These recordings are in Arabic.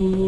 Mm-hmm.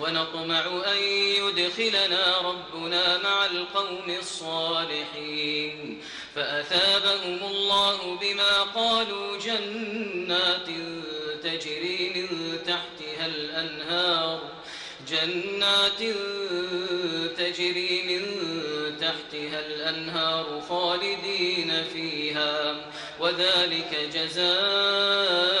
ونطمع أن يدخلنا ربنا مع القوم الصالحين. فأثابهم الله بما قالوا جنات تجري من تحتها الأنهار. جنات تجري من تحتها الأنهار خالدين فيها وذلك جزاء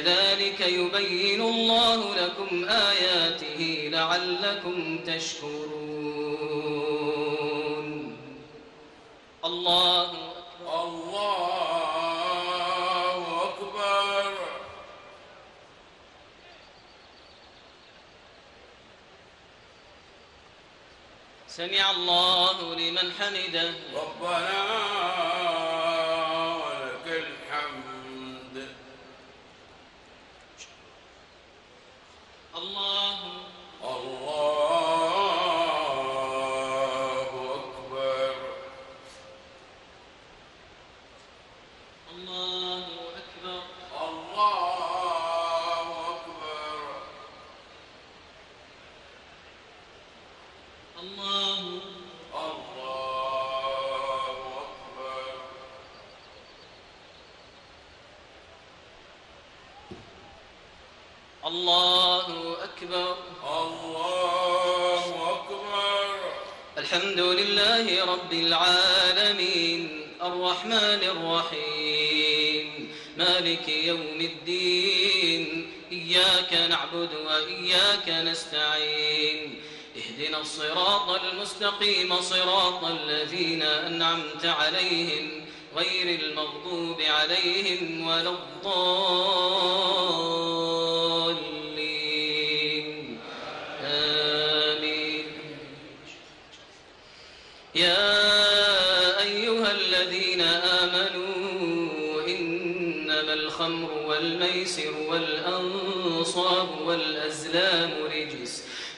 كذلك يبين الله لكم آياته لعلكم تشكرون. الله أكبر الله أكبر. سمع الله لمن حمده. ربنا نستعين اهدنا الصراط المستقيم صراط الذين أنعمت عليهم غير المغضوب عليهم ولا الضالين. آمين. يا أيها الذين آمنوا إنما الخمر والميسر والأنصاب والأزلام رجس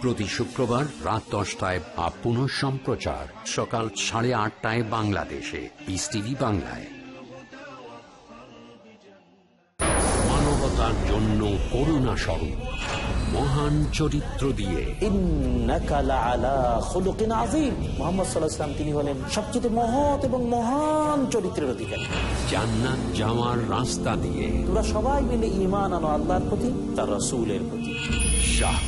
প্রতি শুক্রবার রাত দশটায় বা পুনঃ সম্প্রচার সকাল সাড়ে আটটায় বাংলাদেশে পিস টিভি বাংলায়। মানবতার জন্য করুণা স্বরূপ মহান চরিত্র দিয়ে। তিনি হলেন সবচেয়ে মহৎ এবং মহান চরিত্রের অধিকারী। জান্নাত যাওয়ার রাস্তা দিয়ে। তোমরা সবাই মিলে ঈমান আনো আল্লাহর প্রতি তার রাসূলের প্রতি। শাহ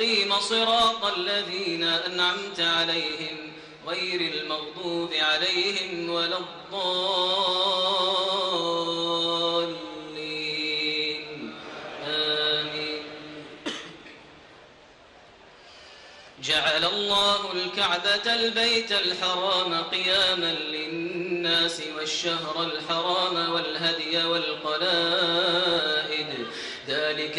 المستقيم صراط الذين أنعمت عليهم غير المغضوب عليهم ولا الضالين. آمين. جعل الله الكعبة البيت الحرام قياما للناس والشهر الحرام والهدي والقلائد. ذلك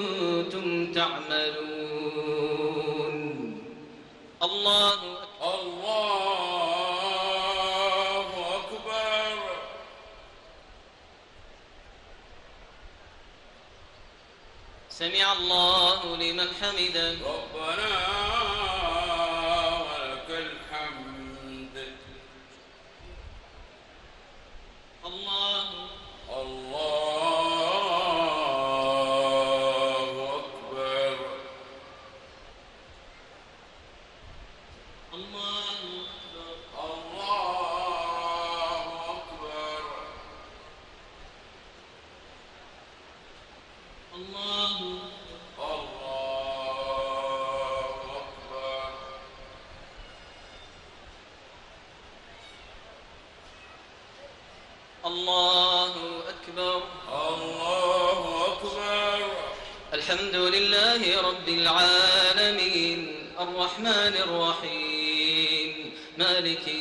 تعملون. الله الله أكبر. سمع الله لمن حمده. ربنا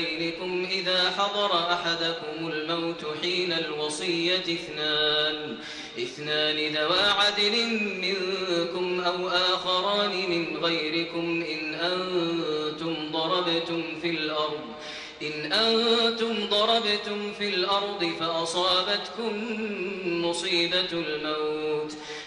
بينكم إذا حضر أحدكم الموت حين الوصية اثنان. اثنان ذوى عدل منكم أو آخران من غيركم إن أنتم ضربتم في الأرض. إن أنتم ضربتم في الأرض فأصابتكم مصيبة الموت.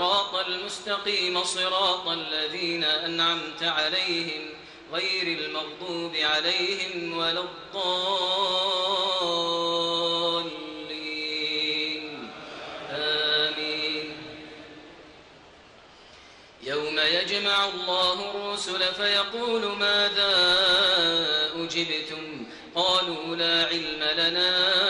الصراط المستقيم صراط الذين أنعمت عليهم غير المغضوب عليهم ولا الضالين. آمين. يوم يجمع الله الرسل فيقول ماذا أجبتم؟ قالوا لا علم لنا.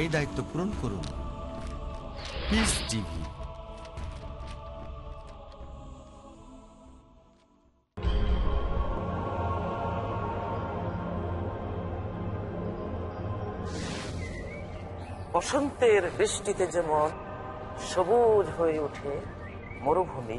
এই দায়িত্ব পূরণ করুন। বসন্তের বৃষ্টিতে যেমন সবুজ হয়ে ওঠে মরুভূমি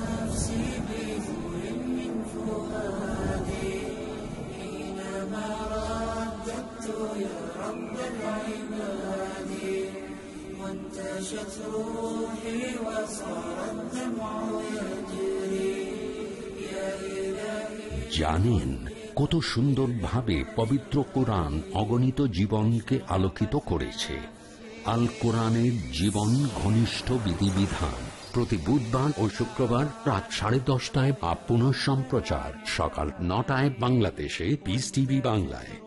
رددت يا رب العباد وانتشت روحي وصار الدمع يجري يا إلهي জানেন কত সুন্দরভাবে পবিত্র কোরআন অগণিত জীবনকে আলোকিত করেছে। আল কোরআনের জীবন ঘনিষ্ঠ বিধিবিধান। প্রতি বুধবার ও শুক্রবার রাত সাড়ে দশটায় বা সম্প্রচার সকাল নটায় বাংলাদেশে পিস টিভি বাংলায়।